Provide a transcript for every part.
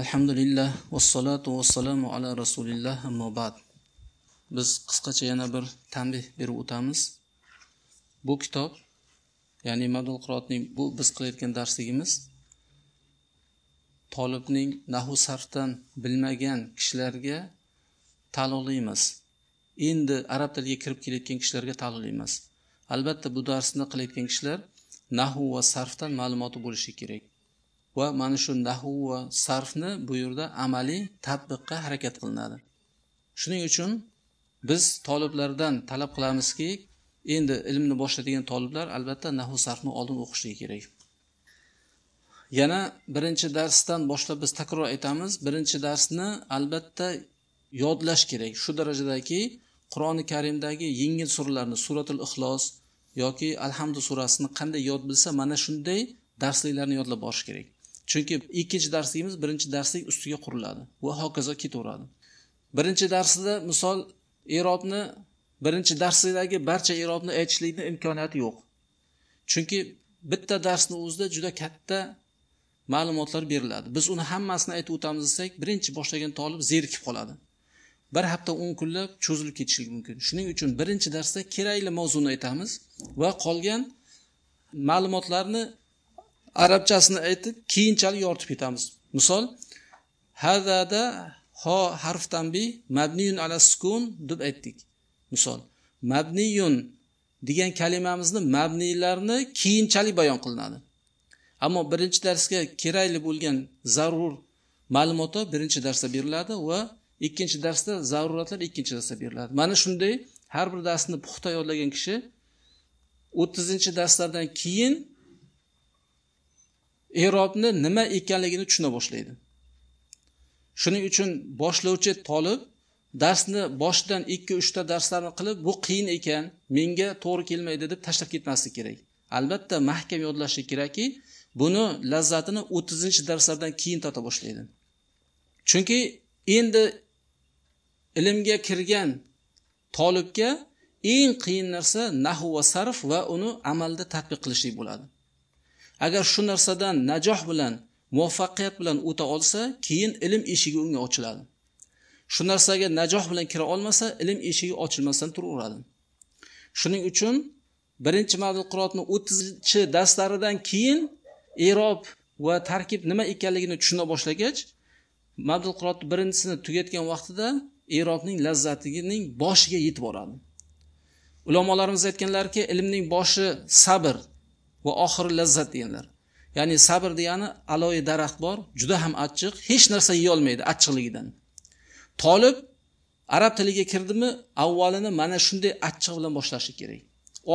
alhamdulillah vassalotu vassalamu ala rasulilloh ammo ba'd. Biz qisqacha yana bir tanbeh berib o'tamiz. Bu kitob ya'ni madul qirotning bu biz qilayotgan darsligimiz tolibning nahu sarfdan bilmagan kishilarga taalluqli emas endi arab tiliga kirib kelayotgan kishilarga taalluqli emas albatta bu darsni qilayotgan kishilar nahu va sarfdan ma'lumoti bo'lishi kerak. Va mana shu nahu va sarfni bu yerda amaliy tadbiqqa harakat qilinadi. Shuning uchun biz toliblardan talab qilamizki endi ilmni boshlaydigan toliblar albatta nahu sarfni oldin o'qishligi kerak. Yana birinchi darsdan boshlab biz takror aytamiz birinchi darsni albatta yodlash kerak. Shu darajadaki qur'oni karimdagi yengil suralarni suratul ixlos yoki alhamdu surasini qanday yod bilsa mana shunday darsliklarni yodlab borish kerak. Chunki ikkinchi darsligimiz birinchi darslik ustiga quriladi va hokazo ketaveradi. Birinchi darsida misol erobni birinchi darsdagi barcha erobni aytishlikni imkoniyati yo'q. Chunki bitta darsni o'zida juda katta ma'lumotlar beriladi. Biz uni hammasini aytib o'tamiz desak birinchi boshlagan tolib zerikib qoladi. Bir hafta o'n kunlab cho'zilib ketishligi mumkin. Shuning uchun birinchi darsda kerakli mavzuni aytamiz va qolgan ma'lumotlarni arabchasini aytib keyinchalik yoritib ketamiz. Misol hadada ho harf tanbi mabniyun ala sukun deb aytdik. Misol mabniyun degan kalimamizni mabniylarni keyinchalik bayon qilinadi. Ammo birinchi darsga kerakli bo'lgan zarur ma'lumotlar birinchi darsda beriladi va ikkinchi darsda zaruratlar ikkinchi darsda beriladi. Mana shunday har bir darsni puxta yodlagan kishi o'ttizinchi darslardan keyin erobni nima ekanligini tushuna boshlaydi. Shuning uchun boshlovchi tolib darsni boshidan ikki uchta darslarni qilib bu qiyin ekan menga to'g'ri kelmaydi deb tashlab ketmaslik kerak. Albatta mahkam yodlashi kerakki buni lazzatini o'ttizinchi darslardan keyin tota boshlaydi. Chunki endi ilmga kirgan tolibga eng qiyin narsa nahu va sarf va uni amalda tadbiq qilishlik bo'ladi. Agar shu narsadan najoh bilan muvaffaqiyat bilan o'ta olsa keyin ilm eshigi unga ochiladi. Shu narsaga najoh bilan kira olmasa ilm eshigi ochilmasdan turaveradi. Shuning uchun birinchi madul qurotni o'ttizinchi darslaridan keyin erob va tarkib nima ekanligini tushuna boshlagach madul qurotni birinchisini tugatgan vaqtida erobning lazzatining boshiga yetib boradi. Ulamolarimiz aytganlarki ilmning boshi sabr va oxiri lazzat deganlar. Ya'ni sabr degani aloyi daraxt bor juda ham achchiq hech narsa yeyolmaydi achchiqligidan. Tolib arab tiliga kirdimi avvalini mana shunday achchiq bilan boshlashi kerak.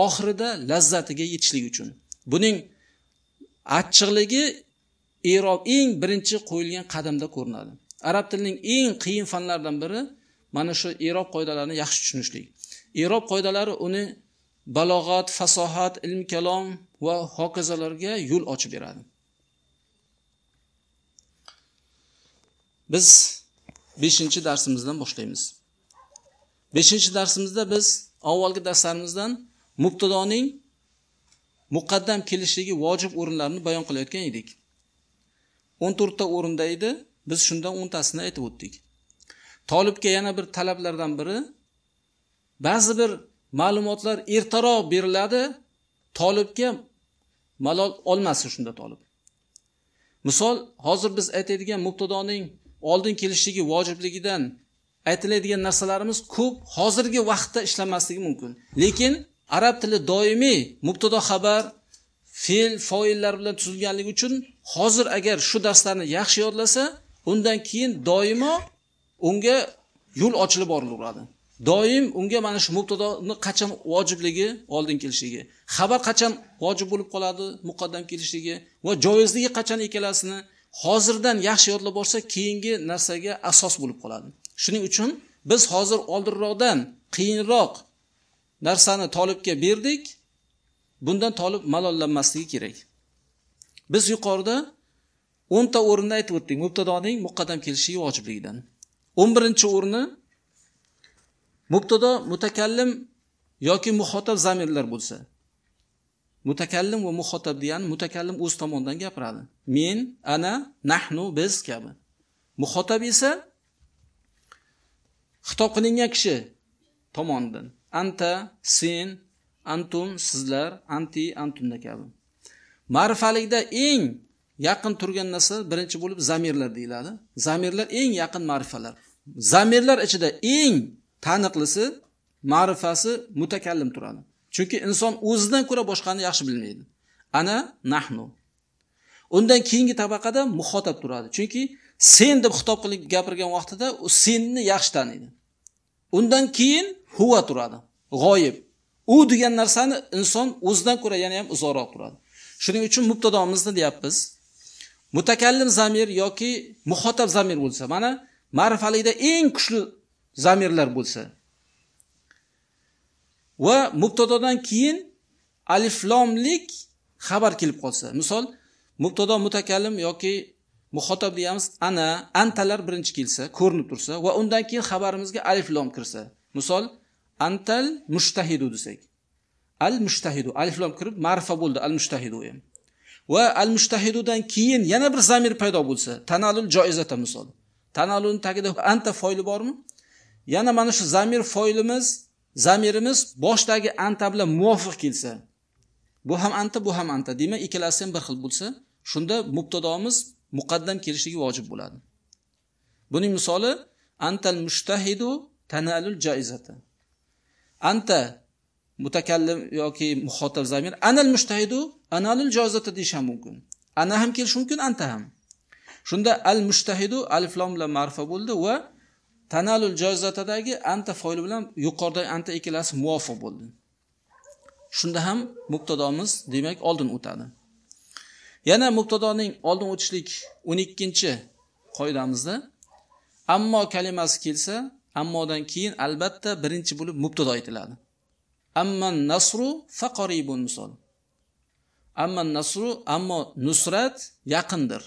Oxirida lazzatiga yetishlik uchun. Buning achchiqligi erob eng birinchi qo'yilgan qadamda ko'rinadi. Arab tilining eng qiyin fanlaridan biri mana shu erob qoidalarini yaxshi tushunishlik. Erob qoidalari uni balog'at fasohat ilm kalom va hokazolarga yo'l ochib beradi. Biz beshinchi darsimizdan boshlaymiz. Beshinchi darsimizda biz avvalgi darslarimizdan mubtadoning muqaddam kelishligi vojib o'rinlarini bayon qilayotgan edik. O'n to'rtta o'rinda edi biz shundan o'ntasini aytib o'tdik. Tolibga yana bir talablardan biri ba'zi bir ma'lumotlar ertaroq beriladi tolibga malol olmasin shunda tolib. Misol hozir biz aytadigan mubtadoning oldin kelishligi vojibligidan aytiladigan narsalarimiz ko'p hozirgi vaqtda ishlamasligi mumkin. Lekin arab tili doimiy mubtado xabar fe'l foillar bilan tuzilganligi uchun hozir agar shu darslarni yaxshi yodlasa undan keyin doimo unga yo'l ochilib borilaveradi doim unga mana shu mubtadoni qachon vojibligi oldin kelishligi. Xabar qachon vojib bo'lib qoladi muqaddam kelishligi va joizligi qachon ikkalasini hozirdan yaxshi yodlab borsa keyingi narsaga asos bo'lib qoladi. Shuning uchun biz hozir oldinroqdan qiyinroq narsani tolibga berdik. Bundan tolib malollanmasligi kerak. Biz yuqorida o'nta o'rinda aytib o'tdik. Mubtadoning muqaddam kelishligi vojibligidan. O'n birinchi o'rni mubtado mutakallim yoki muhotab zamirlar bo'lsa mutakallim va muhotab degani mutakallim o'z tomonidan gapiradi. Men ana nahnu biz kabi. Muhotab esa xitob qilingan kishi tomonidan. Anta sen antum sizlar anti antumda kabi. Ma'rifalikda eng yaqin turgan narsa birinchi bo'lib zamirlar deyiladi. Zamirlar eng yaqin ma'rifalar. Zamirlar ichida eng taniqlisi ma'rifasi mutakallim turadi. Chunki inson o'zidan ko'ra boshqani yaxshi bilmaydi. Ana nahnu. Undan keyingi tabaqada muhotab turadi. Chunki sen deb xitob qilib gapirgan vaqtida u senni yaxshi taniydi. Undan keyin huva turadi. G'oyib. U degan narsani inson o'zidan ko'ra yana ham uzoqroq turadi. Shuning uchun mubtadomizni deyapmiz. Mutakallim zamir yoki muhotab zamir bo'lsa mana ma'rifalikda eng kuchli zamirlar bo'lsa va mubtadodan keyin aliflomlik xabar kelib qolsa. Misol mubtado mutakallim yoki muhotab deyamiz ana antalar birinchi kelsa ko'rinib tursa va undan keyin xabarimizga aliflom kirsa. Misol antal mushtahidu desak. Al mushtahidu aliflom kirib ma'rifa bo'ldi al mushtahidu ham. Va al mushtahidudan keyin yana bir zamir paydo bo'lsa tanalul joizata misol. Tanalulni tagida anta foyli bormi? Yana mana shu zamir foylimiz zamirimiz boshdagi anta bilan muvofiq kelsa bu ham anta bu ham anta demak ikkalasi ham bir xil bo'lsa shunda mubtadomiz muqaddam kelishligi vojib bo'ladi. Buning misoli antal mushtahidu tanalul jaizati. Anta mutakallim yoki muxotab zamir anal mushtahidu analul jaizati deyish ham mumkin. Ana ham kelishi mumkin anta ham. Shunda al mushtahidu alif lom bilan ma'rifa bo'ldi va tanalul joizatadagi anta foyli bilan yuqoridagi anta ikkalasi muvofiq bo'ldi. Shunda ham mubtadomiz demak oldin o'tadi. Yana mubtadoning oldin o'tishlik o'n ikkinchi qoidamizda ammo kalimasi kelsa ammodan keyin albatta birinchi bo'lib mubtado aytiladi. Amman nasru faqoribun misol. Amman nasru ammo nusrat yaqindir.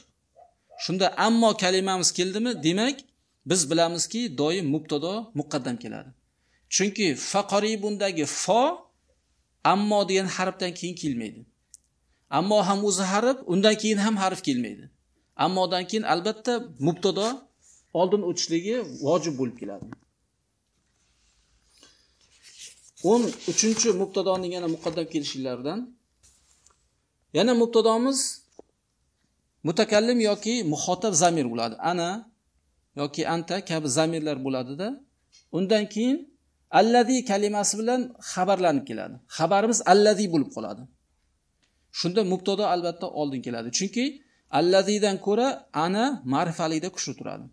Shunda ammo kalimamiz keldimi? Demak biz bilamizki doim mubtado muqaddam keladi. Chunki faqoribundagi fo ammo degan harfdan keyin kelmaydi. Ammo ham o'zi harf undan keyin ham harf kelmaydi. Ammodan keyin albatta mubtado oldin o'tishligi vojib bo'lib keladi. O'n uchinchi mubtadoning yana muqaddam kelishlaridan yana mubtadomiz mutakallim yoki muxotab zamir bo'ladi. Ana yoki anta kabi zamirlar bo'ladida undan keyin allazi kalimasi bilan xabarlanib keladi. Xabarimiz allazi bo'lib qoladi. Shunda mubtado albatta oldin keladi. Chunki allazidan ko'ra ana ma'rifalikda kuchli turadi.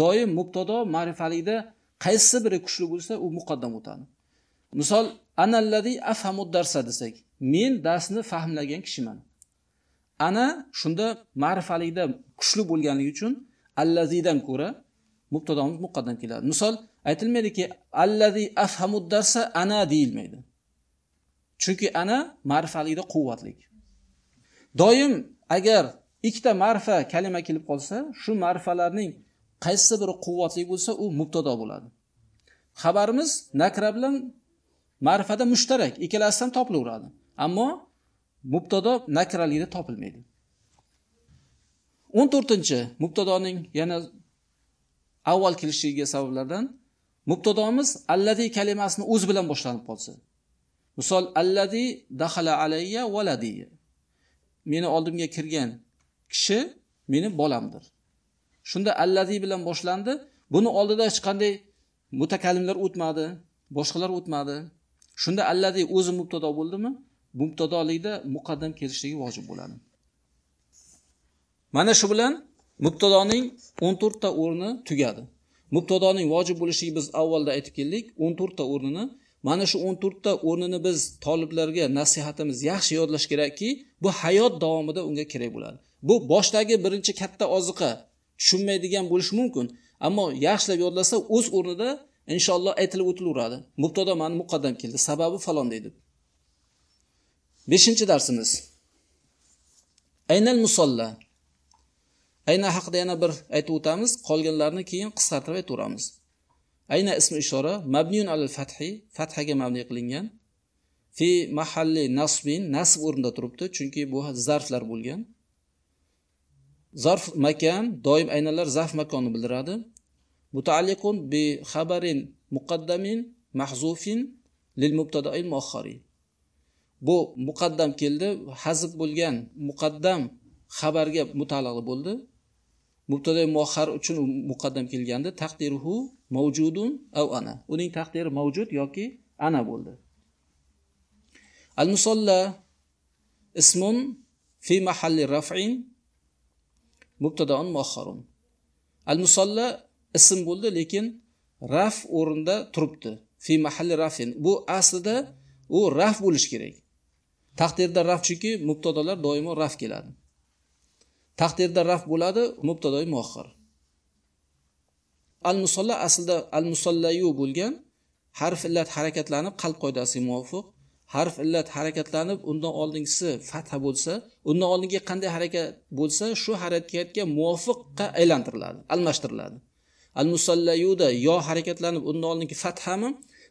Doim mubtado ma'rifalikda qaysi biri kuchli bo'lsa u muqaddam o'tadi. Misol anallazi afhamu darsa desak men darsni fahmlagan kishiman. Ana shunda ma'rifalikda kuchli bo'lganligi uchun allazidan ko'ra mubtadomiz muqaddam keladi. Misol aytilmaydiki allazi afhamu darsa ana deyilmaydi. Chunki ana ma'rifalikda quvvatlik. Doim agar ikkita ma'rifa kalima kelib qolsa shu ma'rifalarning qaysi biri quvvatli bo'lsa u mubtado bo'ladi. Xabarimiz nakra bilan ma'rifada mushtarak ikkalasidan topilaveradi. Ammo mubtado nakralikda topilmaydi. O'n to'rtinchi mubtadoning yana avval kelishligiga sabablardan mubtadomiz allazi kalimasini o'zi bilan boshlanib qolsa. Misol allazi dahala alayya valadi meni oldimga kirgan kishi meni bolamdir. Shunda allazi bilan boshlandi. Buni oldida hech qanday mutakallimlar o'tmadi boshqalar o'tmadi. Shunda allazi o'zi mubtado bo'ldimi? Mubtadolikda muqaddam kelishligi vojib bo'ladi. Mana shu bilan mubtadoning 14 ta o'rni tugadi. Mubtadoning vojib bo'lishligi biz avvalda aytib keldik. 14 ta o'rnini. Mana shu 14 ta o'rnini biz toliblarga nasihatimiz yaxshi yodlash kerakki bu hayot davomida unga kerak bo'ladi. Bu boshdagi birinchi katta oziqa. Tushunmaydigan bo'lishi mumkin ammo yaxshilab yodlasa o'z o'rnida inshaalloh aytilib o'tilaveradi. Mubtado mana muqaddam keldi. Sababi falon deydi. Beshinchi darsimiz. Aynal musolla ayna haqida yana bir aytib o'tamiz. Qolganlarni keyin qisqartirib aytaveramiz ayna ismi ishora mabniyun alal fathi fathaga mabni qilingan. Fi mahalli nasbin nasb o'rnida turibdi chunki bu zarflar bo'lgan. Zarf makan doim aynalar zarf makonni bildiradi. Mutaalliqun bi xabarin muqaddamin mahzufin lil mubtadail muakhari bu muqaddam keldi hazb bo'lgan muqaddam xabarga mutaalliq bo'ldi. Mubtada muahhar uchun muqaddam kelganda taqdiruhu mavjudun av ana. Uning taqdiri mavjud yoki ana bo'ldi. Al musalla ismun fi mahalli raf'in mubtadaun muahharun al musalla ism bo'ldi lekin raf o'rinda turibdi fi mahalli rafin. Bu aslida u raf bo'lishi kerak. Taqdirda raf chunki mubtadolar doimo raf keladi. Taqdirda raf bo'ladi mubtadoi muahhar al musolla aslida al musollayu bo'lgan harf illat harakatlanib qalb qoidasiga muvofiq. Harf illat harakatlanib undan oldingisi fatha bo'lsa undan oldingi qanday harakat bo'lsa shu harakatga muvofiqqa aylantiriladi almashtiriladi. Al musallayuda yo harakatlanib undan oldingi fathami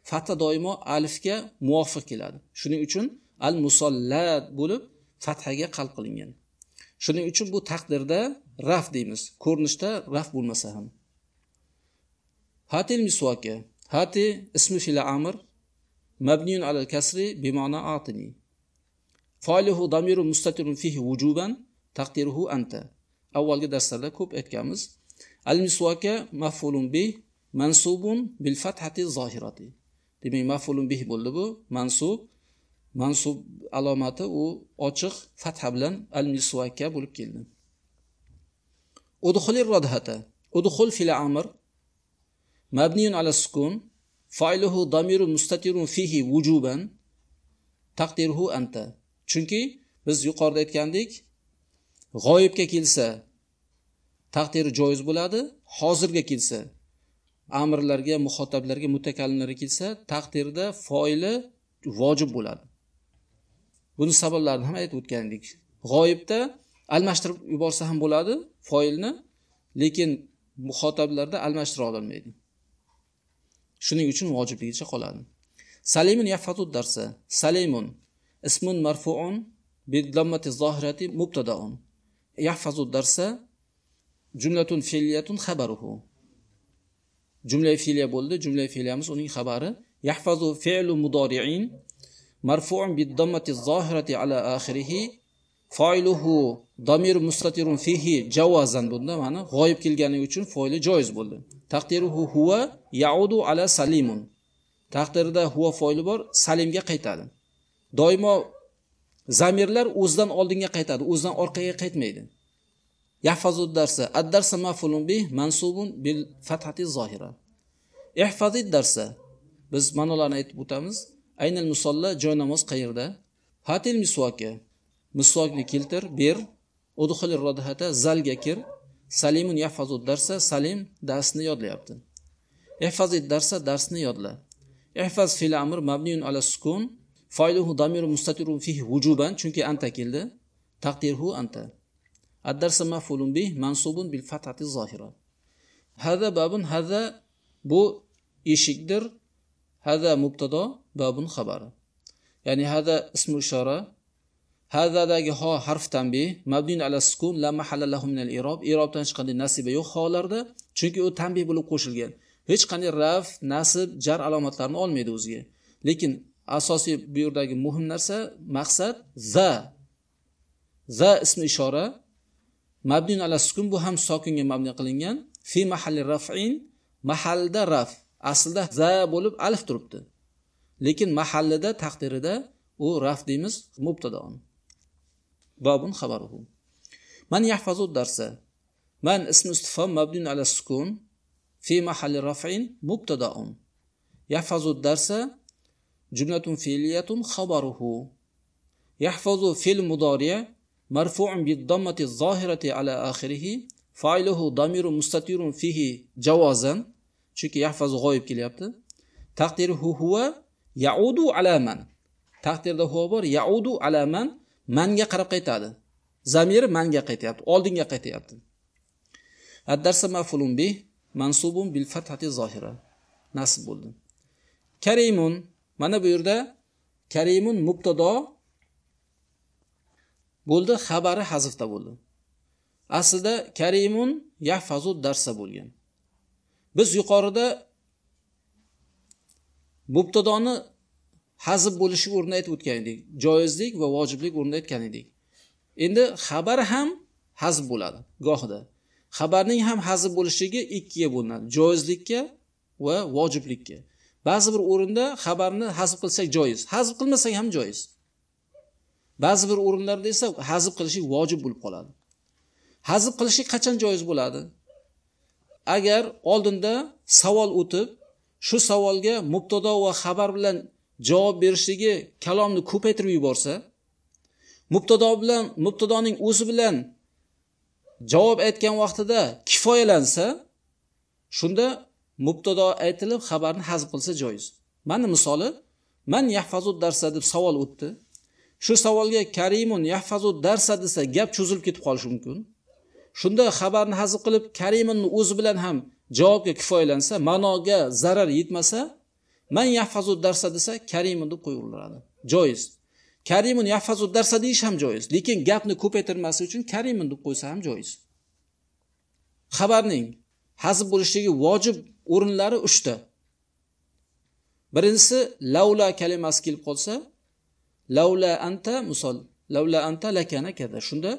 fatha doimo alifga muvofiq keladi. Shuning uchun al musalla bo'lib fathaga qalb qilingan. Shuning uchun bu taqdirda raf deymiz. Ko'rinishda raf bo'lmasa ham. Hatil misvoki hati ismi fila amr. Mabniyun alal kasri bimana atini. Foiluhu damiru mustatirun fihi vujuban taqdiruhu anta. Avvalgi darslarda ko'p aytganmiz. Al misvoka mafulun bih mansubun bil fathati zohirati demak mafulun bih bo'ldi bu. Mansub mansub alomati u ochiq fatha bilan al misvaka bo'lib keldi. Udxulir rodhata udxul fil amr mabniyun ala sukun failuhu damiru mustatirun fihi vujuban taqdiruhu anta. Chunki biz yuqorida aytgandik g'oyibga kelsa taqdiri joiz bo'ladi hozirga kelsa amrlarga muhotablarga mutakallimlarga kelsa taqdirda foili vojib bo'ladi. Buni sabablarini ham aytib o'tgan edik g'oyibda almashtirib yuborsa ham bo'ladi foilni lekin muxotablarda almashtira ololmaydi. Shuning uchun vojibligicha qoladi. Salimun yafatu darsa salimun ismun marfuun bidammati zohirati mubtadaun. Yahfazu darsa jumlatun fe'liyatun xabaruhu. Jumla fe'liya bo'ldi jumla fe'liyamiz uning xabari. Yahfazu fe'lu mudori'in مرفوع بالضمة الظاهرة على آخره فاعله ضمير مستتر فيه جوازا bunda mana g'oyib kelganligi uchun foili joiz bo'ldi taqdiruhu huwa yaudu ala salimun taqdirida huva foili bor salimga qaytadi doimo zamirlar o'zidan oldinga qaytadi o'zidan orqaga qaytmaydi yahfazu darsa ad darsa mafulun bih mansubun bil fathati zohira ihfazid darsa biz ma'nolarni aytib o'tamiz Aynal musolla joy namoz qayerda? Hatil misvoki misvokni keltir ber. Udxil rodhata zalga kir. Salimun yahfazu darsa salim darsni yodlayapti. Ihfaz darsa darsni yodla. Ihfaz fil amr mabniun ala sukun. Failuhu damiru mustatirun fihi wujuban. Chunki anta keldi. Taqdirhu anta. Ad-darsa maf'ulun bih mansubun bil fathati zohira hada babun hada bu eshikdir. Hada mubtado. Babun xabari. Ya'ni hada ismu ishora hadadagi ho harf tanbih mabdun ala sukun la mahalla lahu min al irob. Irobdan hech qanday nasiba yo'q holarda chunki u tanbih bo'lib qo'shilgan. Hech qanday raf nasib jar alomatlarini olmaydi o'ziga. Lekin asosiy bu yerdagi muhim narsa maqsad za. Za ismi ishora mabdun ala sukun bu ham sokinga mabni qilingan. Fi mahalli raf'in mahalda raf. Aslida za bo'lib alif turibdi. Lekin mahallida taqdirida u raf deymiz mubtadaon babun xabaruhu man yahfazu darsa man ism istifhom mabnun ala sukun fi mahalli raf'in mubtadaun yahfazu darsa jumlatun fi'liyatun xabaruhu yahfazu fil mudari' مرفوع بالضمة الظاهرة على آخره فاعله ضمير مستتر فيه جوازا chunki yahfazu g'oyib kelyapti taqdiruhu huwa yaudu ala man. Taqdirda huwa bor yaudu ala man manga qarab qaytadi. Zamiri manga qaytyapti oldinga qaytyapti. Ad-darsa mafulun bih mansubun bil fathati zohira nasib bo'ldi. Karimun mana bu yerda karimun mubtado bo'ldi xabari hazfda bo'ldi. Aslida karimun yahfazu darsa bo'lgan. Biz yuqorida mubtadoni hazb bo'lishi o'rnida aytib o'tgan edik joizlik va vojiblik o'rnida aytgan edik. Endi xabar ham hazb bo'ladi gohida. Xabarning ham hazb bo'lishligi ikkiga bo'linadi joizlikka va vojiblikka. Ba'zi bir o'rinda xabarni hazb qilsak joiz hazb qilmasak ham joiz. Ba'zi bir o'rinlarda esa hazb qilishlik vojib bo'lib qoladi. Hazb qilishlik qachon joiz bo'ladi? Agar oldinda savol o'tib shu savolga mubtado va xabar bilan javob berishligi kalomni ko'paytirib yuborsa mubtado bilan mubtadoning o'zi bilan javob aytgan vaqtida kifoyalansa shunda mubtado aytilib xabarni hazm qilsa joiz. Mana misoli man yahfazud darsa deb savol o'tdi. Shu savolga karimun yahfazud darsa desa gap cho'zilib ketib qolishi mumkin. Shunda xabarni hazm qilib karimunni o'zi bilan ham javobga kifoyalansa ma'noga zarar yetmasa man yahfazu darsa desa karimun deb qo'yaveradi joiz. Karimun yahfazu darsa deyish ham joiz lekin gapni ko'paytirmaslik uchun karimun deb qo'ysa ham joiz. Xabarning hazb bo'lishligi vojib o'rinlari uchta. Birinchisi lavla kalimasi kelib qolsa lavla anta misol lavla anta lakana kada shunda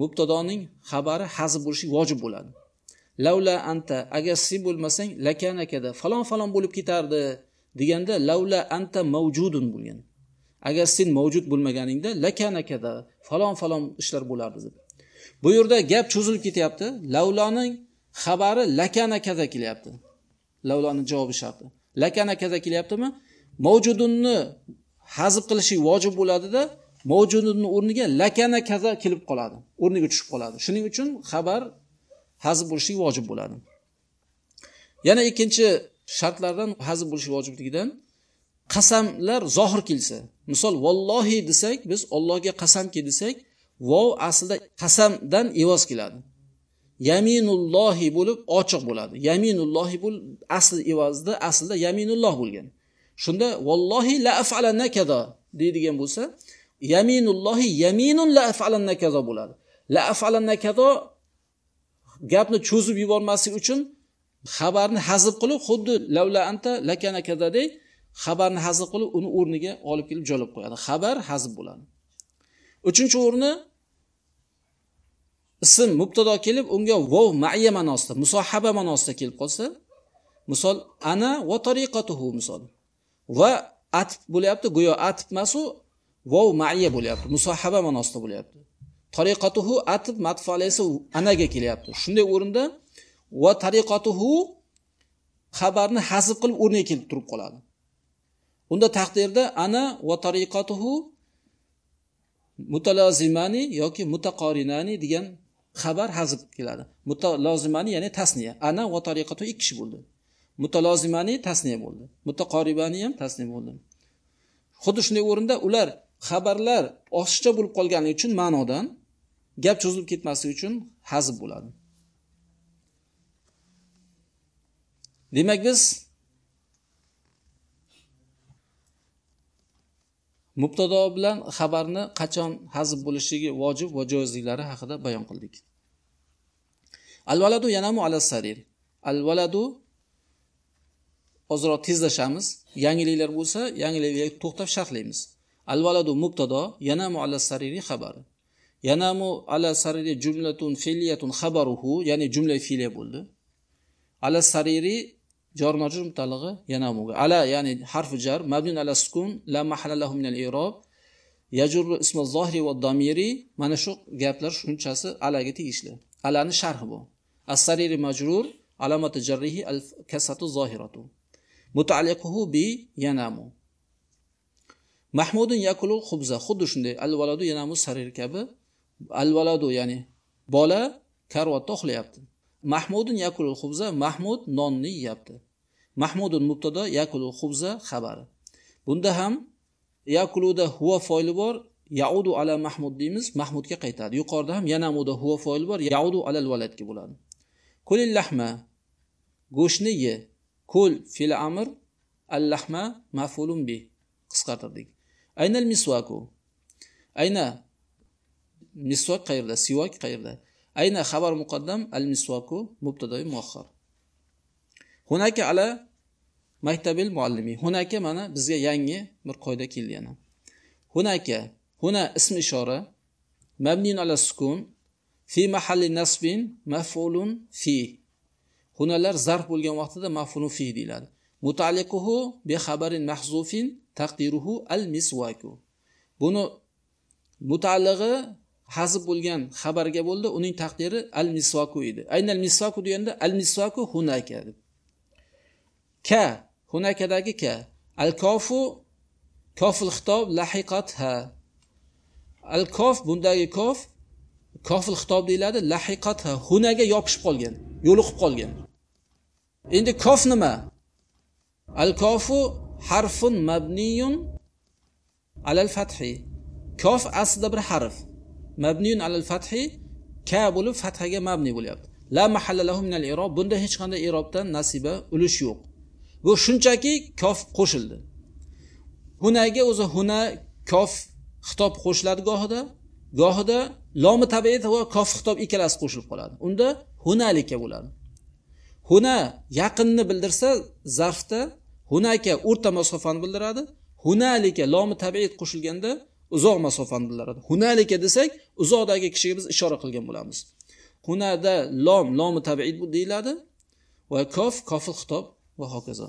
mubtadoning xabari hazb bo'lishi vojib bo'ladi. Lavla anta agar sen bo'lmasang lakana kada falon falon bo'lib ketardi deganda lavla anta mavjudun bo'lgan. Agar sen mavjud bo'lmaganingda lakana kada falon falon ishlar bo'lardi deb. Bu yerda gap cho'zilib ketyapti. Lavloning xabari lakana kada kelyapti. Lavloni javobi sharti. Lakana kada kelyaptimi? Mavjudunni hazb qilishi vojib bo'ladida mavjudunni o'rniga lakana kaza kelib qoladi. O'rniga tushib qoladi. Shuning uchun xabar hazm bo'lishligi vojib bo'ladi. Yana ikkinchi shartlardan hazm bo'lishi vojibligidan qasamlar zohir kelsa misol vallohi desak biz ollohga qasamki desak vov aslida qasamdan evoz keladi. Yaminullohi bo'lib ochiq bo'ladi. Yaminullohi bo'l asl evozda aslida yaminulloh bo'lgan. Shunda vallohi la afalanna kazo deydigan bo'lsa yaminullohi yaminun la afalanna kazo bo'ladi. La afalanna kazo gapni cho'zib yubormaslik uchun xabarni hazb qilib xuddi lavla anta lakana kadadek xabarni hazb qilib uni o'rniga olib kelib joylab qo'yadi. Xabar hazb bo'ladi. Uchinchi o'rni ism mubtado kelib unga vov ma'ya ma'nosida musohaba ma'nosida kelib qolsa misol ana va tariqatuhu misol. Va atf bo'lyapti go'yo atf emasu vov ma'ya bo'lyapti musohaba ma'nosida bo'lyapti. Tariqatuhu atf matfali esa anaga kelyapti. Shunday o'rinda va tariqatuhu xabarni hazb qilib o'rniga kelib turib qoladi. Unda taqdirda ana va tariqatuhu mutalozimani yoki mutaqorinani degan xabar hazb keladi. Mutalozimani ya'ni tasniya. Ana va tariqatu ikki kishi bo'ldi. Mutalozimani tasniya bo'ldi. Mutaqoribani ham tasniya bo'ldi. Xuddi shunday o'rinda ular xabarlar oshiqcha bo'lib qolganligi uchun ma'nodan gap cho'zilib ketmasligi uchun hazb bo'ladi. Demak biz mubtado bilan xabarni qachon hazb bo'lishligi vojib va joizliklari haqida bayon qildik. Al valadu yanamu ala sarir. Al valadu ozroq tezlashamiz. Yangiliklar bo'lsa yangiliklarga to'xtab sharhlaymiz. Al valadu mubtado yanamu ala sariri xabari. Yanamu ala sariri jumlatun fe'liyatun xabaruhu ya'ni jumla fe'liya bo'ldi. Ala sariri jor majrur mutalig'i yanamuga ala ya'ni harfi jar mabnun ala sukun la mahalla lahu min al irob yajurru ismi zohiri va damiri mana shu gaplar shunchasi alaga tegishli. Alani sharhi bu. As-sariri majrur alamati jarrihi al kasatu zohiratu mutaalliquhu bi yanamu mahmudun yakulul xubza xuddi shunday. Al valadu yanamu sarir kabi. Al valadu ya'ni bola karvotda uxlayapti mahmudun yakulul xubza mahmud nonni yeyapti. Mahmudun mubtado yakulu xubza xabari. Bunda ham yakuluda huva foili bor yaudu ala mahmud deymiz mahmudga qaytadi. Yuqorida ham yanamuda huva foyli bor yaudu alal valadga bo'ladi. Kulil lahma go'shtni ye. Kul fil amr al lahma mafulun bi. Qisqartirdik. Aynal misvaku. Ayna misvak qayerda? Siwak qayerda? Ayna xabar muqaddam al-miswaku mubtadoi muaxhar hunaka ala maktabil muallimi. Hunaka mana bizga yangi bir qoida keldi yana. Hunaka huna ism ishora mabniun ala sukun fi mahalli nasbin maf'ulun fi. Hunalar zarf bo'lgan vaqtida maf'ulun fi deyiladi. Mutaliquhu bi xabarin mahzufin taqdiruhu al miswaku buni mutaallig'i hazb bo'lgan xabarga bo'ldi uning taqdiri al misvaku edi. Ayni al misvaku deganda al misvaku hunaka deb. Ka hunakadagi ka. Al kofu kofil xitob lahiqatha. Al kof bundagi kof kofil xitob deyiladi lahiqatha. Hunaga yopishib qolgan yo'liqib qolgan. Endi kof nima? Al kofu harfun mabniyun alal fathi. Kof aslida bir harf. Mabniyun alal fathi ka bo'lib fathaga mabni bo'lyapti. La mahallalahu minal irob bunda hech qanday irobdan nasiba ulush yo'q. Bu shunchaki kof qo'shildi. Hunaga o'zi huna kof xitob qo'shiladi gohida. Gohida lomi tabiat va kof xitob ikkalasi qo'shilib qoladi. Unda hunalika bo'ladi. Huna yaqinni bildirsa zarfda hunaka o'rta masofani bildiradi. Hunalika lomi tabiat qo'shilganda uzoq masofani bildiradi hunalika desak uzoqdagi kishiga biz ishora qilgan bo'lamiz. Hunada lom lomi tabiid deyiladi va kof kofil xitob va hokazo.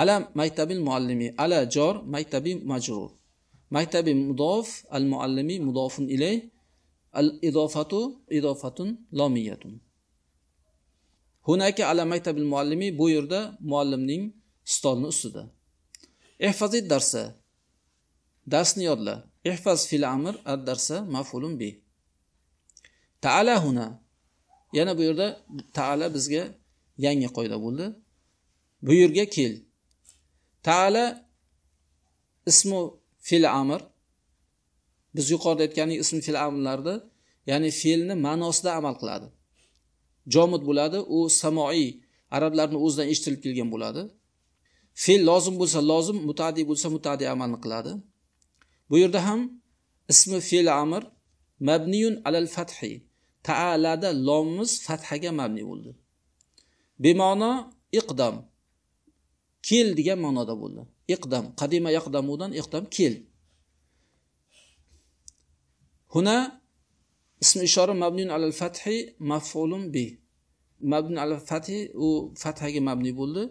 Ala maktabil muallimi ala jor maktabi majrur. Maktabi mudof al muallimi mudofun ilay al idofatu idofatun lomiyatun. Hunaka ala maktabil muallimi bu yerda muallimning stolni ustida. Ehfazid darsa darsni yodla. Ihfaz fil amr ad darsa mafulun bi. Taala huna. Yana bu yerda taala bizga yangi qoida bo'ldi. Bu yerga kel. Taala ismi fil amr. Biz yuqorida aytganik ism fil amrlarda ya'ni fe'lni ma'nosida amal qiladi. Jomid bo'ladi u samoiy arablarni o'zidan eshitilib kelgan bo'ladi. Fe'l lozim bo'lsa lozim mutaaddi bo'lsa mutaaddi amalni qiladi. Bu yerda ham ismi fe'l amr mabniyun alal fathi. Taalada lomimiz fathaga mabni bo'ldi. Bema'no iqdam. Kel degan ma'noda bo'ldi. Iqdam. Qadima yaqdamudan iqdam kel. Huna ismi ishora mabniyun alal fathi maf'ulun bi. Mabnun alal fathi u fathaga mabni bo'ldi.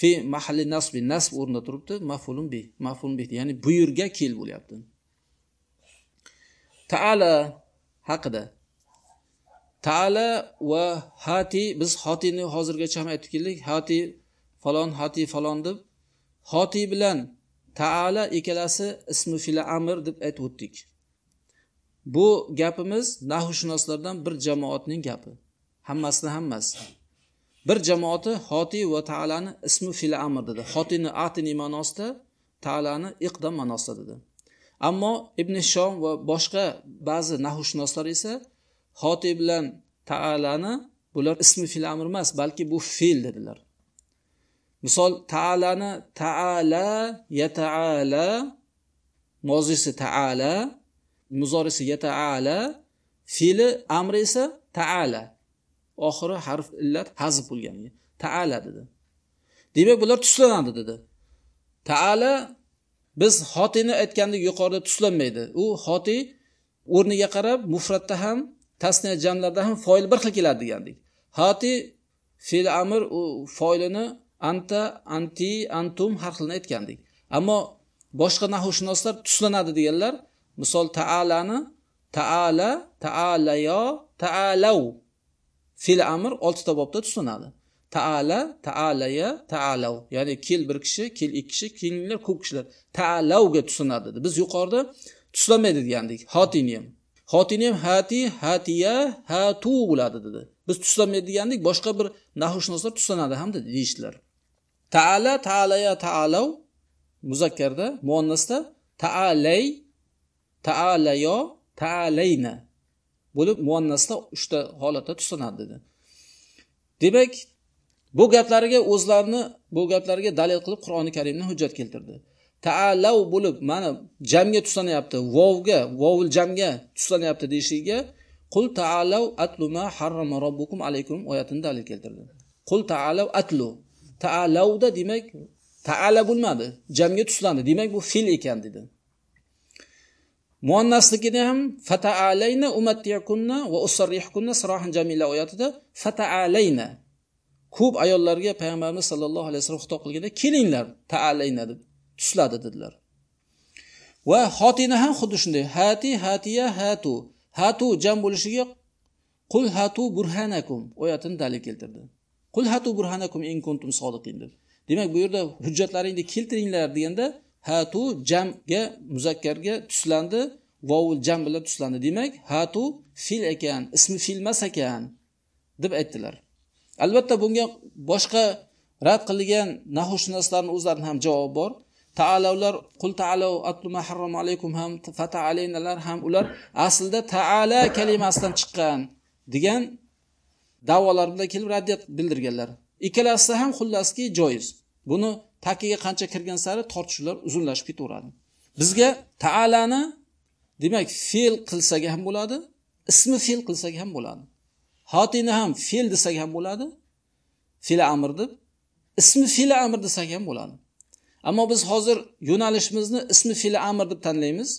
Fi mahalli nasbi nasb o'rnida turibdi maf'ulun bi maf'ulun bi ya'ni buyurga kel bo'lyapti. Taala haqida. Taala va hati biz hotini hozirgacha ham aytib keldik. Hati falon hati falon deb. Hoti bilan taala ikkalasi ismi fila amr deb aytib o'tdik. Bu gapimiz nahushunoslardan bir jamoatning gapi. Hammasini hammasi. Bir jamoati hoti va ta'lani ismi fil amr dedi. Hotini atini ma'nosida ta'lani iqdam ma'nosida dedi. Ammo ibn shom va boshqa ba'zi nahushunoslar esa hoti bilan ta'lani bular ismi fil amr emas balki bu fe'l dedilar. Misol ta'lani taala yataala mozisi taala muzorisi yataala fe'li amri esa taala. Oxiri harf illat hazb bo'lgan. Taala dedi. Demak bular tuslanadi dedi. Taala biz xotini aytgandek yuqorida tuslanmaydi. U xoti o'rniga qarab mufratda ham tasniya jamlarda ham foil bir xil keladi degandik. Hoti fe'l amr u foilini anta anti antum har xilini aytgandik. Ammo boshqa nahushunoslar tuslanadi deganlar misol taalani taala taalayo taalav fe'l amr oltita bobda tushunadi taala taalaya taalav ya'ni kel bir kishi kel ikki kishi kelinglar ko'p kishilar. Taalavga tushunadi dedi. Biz yuqorida tuslanmaydi degandik. Hotini ham. Hotini ham hati hatiya hatu bo'ladi dedi. Biz tuslanmaydi degandik boshqa bir nahushunoslar tuslanadi ham deyishdilar. Taala taalaya taalav muzakkarda muannasda taalay taalayo taalayna. Bo'lib muannasda uchta holatda tuslanadi dedi. Demak bu gaplariga o'zlarini bu gaplariga dalil qilib qur'oni karimni hujjat keltirdi. Taallav bo'lib mana jamga tuslanyapti vovga vovul jamga tuslanyapti deyishiga qul taallav atlu ma harrama robbukum alaykum oyatini dalil keltirdi. Qul taallav atlu. Taalavda demak taala bo'lmadi jamga tuslandi demak bu fe'l ekan dedi. Muannasligini ham fataalayna umattiyakunna va usarrihkunna sirohan jamila oyatida fataalayna ko'p ayollarga payg'ambarimiz sallallohu alayhi vasallam xitob qilganda kelinglar taalayna deb tusladi dedilar. Va xotina ham xuddi shunday hati hatiya hatu hatu jam bo'lishiga qul hatu burhanakum oyatini dalil keltirdi. Qul hatu burhanakum in kuntum sodiqin deb. Demak bu yerda hujjatlaringni keltiringlar deganda hatu jamga muzakkarga tuslandi vovul jam bilan tuslandi demak hatu fil ekan ismi fil emas ekan deb aytdilar. Albatta bunga boshqa rad qilgan nahushunoslarni o'zlarini ham javobi bor. Taalavlar qul taalav atlu harrom alaykum ham fata alaynalar ham ular aslida taala kalimasidan chiqqan degan da'volar bilan kelib raddiyat bildirganlar. Ikkalasida ham xullaski joiz. Buni takiga qancha kirgan sari tortishuvlar uzunlashib ketaveradi. Bizga taalani demak fe'l qilsak ham bo'ladi ismi fe'l qilsak ham bo'ladi. Hotini ham fe'l desak ham bo'ladi fe'l amr deb ismi fe'l amr desak ham bo'ladi. Ammo biz hozir yo'nalishimizni ismi fe'l amr deb tanlaymiz.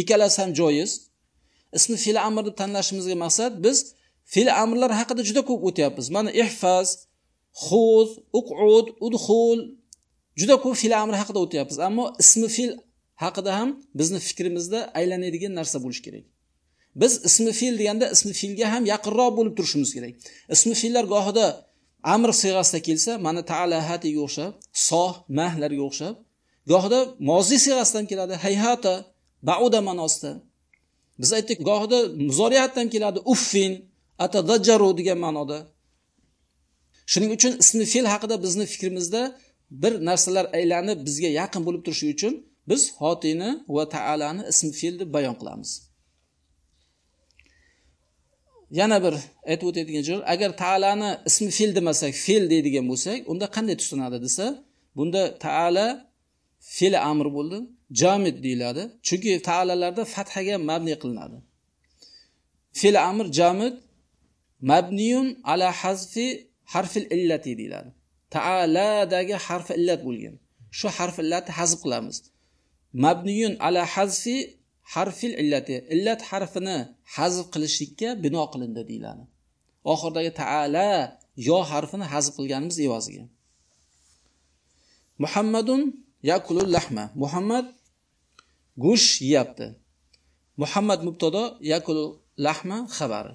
Ikkalasi ham joiz. Ismi fe'l amr deb tanlashimizga maqsad biz fe'l amrlar haqida juda ko'p o'tyapmiz. Mana ihfaz xuz uqud udxul juda ko'p fe'l amri haqida o'tyapmiz ammo ismi fe'l haqida ham bizni fikrimizda aylanadigan narsa bo'lishi kerak. Biz ismi fe'l deganda ismi fe'lga ham yaqinroq bo'lib turishimiz kerak. Ismi fe'llar gohida amr siyg'asida kelsa mana talahatiga o'xshab soh mahlarga o'xshab gohida moziy siyg'asida ham keladi hayhata bauda ma'nosida. Biz aytdik gohida muzoriyatdan keladi uffin atadajjaru degan ma'noda. Shuning uchun ismi fe'l haqida bizni fikrimizda bir narsalar aylanib bizga yaqin bo'lib turishi uchun biz hotini va taalani ism fe'l deb bayon qilamiz. Yana bir aytib o'tadigan joy agar taalani ismi fe'l demasak fe'l deydigan bo'lsak unda qanday tushunadi desa bunda taala fe'li amr bo'ldi jamid deyiladi. Chunki taalalarda fathaga mabni qilinadi. Fe'li amr jamid mabniyun ala hazfi harfil illati deyiladi. Taaladagi harfi illat bo'lgan. Shu harf illatni hazf qilamiz. Mabniyun ala hazfi harfil illati. Illat harfini hazf qilishlikka bino qilindi deyiladi. Oxiridagi taala yo harfini hazf qilganimiz evaziga. Muhammadun yakulul lahma. Muhammad go'sht yeyapti. Muhammad mubtado yakulu lahma xabari.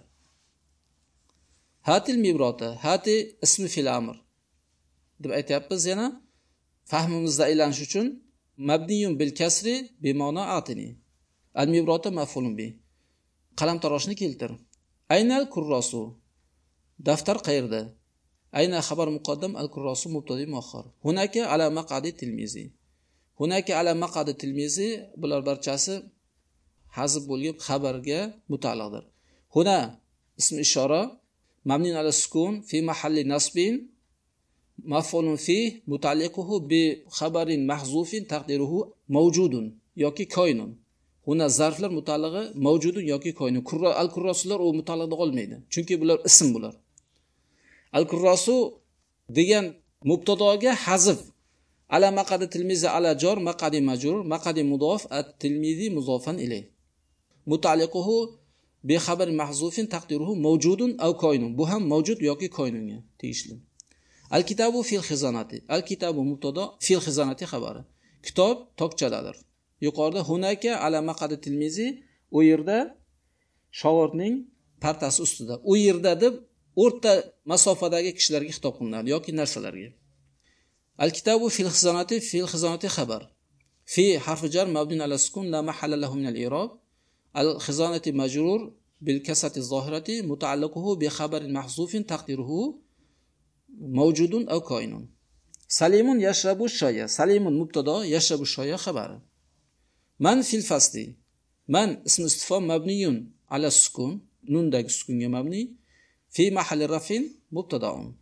Hatil mibroti. Hati ismi fil amr. Deb aytyapmiz yana. Fahmimizda aylanish uchun mabniyun bil kasri bimona atini. Al mibrota mafulun bi. Qalam taroshni keltir. Aynal kurrosu daftar qayerda? Ayna xabar muqaddam al kurrosu mubtadi muaxhar hunaka ala maqadi tilmizi. Hunaka ala maqadi tilmizi bular barchasi hazb bo'lgan xabarga mutaalliqdir huna ism ishora mabni ala sukun fi mahalli nasbin. Maf'ulun fi mutaalliquhu bi محذوف mahzufin taqdiruhu mavjudun yoki koinun huna zarflar mutaallig'i mavjudun yoki koinun kurro al kurrosular u mutaalliqda qolmaydi. Chunki bular ism bular. Al kurrosu degan mubtadoga hazf ala maqadi tilmizi ala jor maqadi majrur maqadi mudof at tilmizi muzofan ilay. Mutaalliquhu bi xabar mahzufin taqdiruhu mavjudun aw koinun bu ham mavjud yoki koinunga tegishli. Al kitabu fil xizonati. Al kitabu mubtado fil xizonati xabari. Kitob tokchadadir yuqorida hunaka ala maqadi tilmizi u yerda shogirdning partasi ustida. U yerda deb o'rta masofadagi kishilarga xitob qilinadi yoki narsalarga. Al kitabu fil xizonati fil xizonati xabar. Fi harfi jar mabdun ala sukun la mahalla lahu min al irob al xizonati majrur bil kasati zohirati mutaalliquhu bi xabarin mahzufin taqdiruhu موجود أو كائن سليم يشرب شایه سليم مبتدا يشرب شایه خبر. من في الفصل؟ من اسم استفهام مبني على السكون نون داك سکون مبني. في محل رفع مبتدا.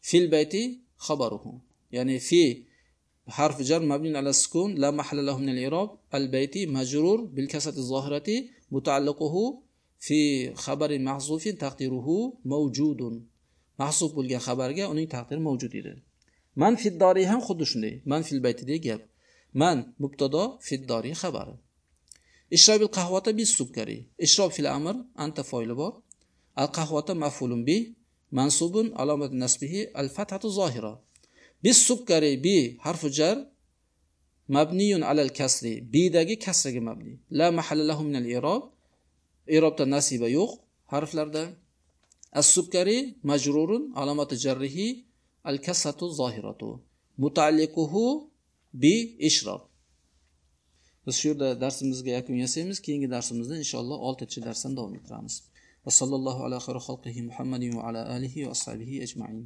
في البيت خبره. يعني في حرف جر مبني على السكون لا محل له من الإعراب. البيت مجرور بالكسرة الظاهرة متعلقه في خبر محذوف تقديره موجود. Mahsub bo'lgan xabarga uning taqdiri mavjud edi. Man fiddori ham xuddi shunday. Man fil baytidagi gap. Man mubtado fiddori xabari. Ishrobil qahvata bis subkari. Ishrob fil amr anta foyli bor. Al qahvata mafulun bi mansubun alomat nasbihi al fathatu zohira. Bis subkari bi harfu jar mabniyun alal kasri. Bidagi kasraga mabni. La mahalla lahu min al irob irobda nasiba yo'q. Harflarda as subkari majrurun alamati jarrihi al kasatu zohiratu Mutallikuhu bi ishrob biz shu yerda darsimizga yakun yasaymiz keyingi darsimizda inshaalloh oltinchi darsdan davom ettiramiz. Va sallallohu ala xayri xalqihi muhammadin va ala alihi va ashabihi ajmain.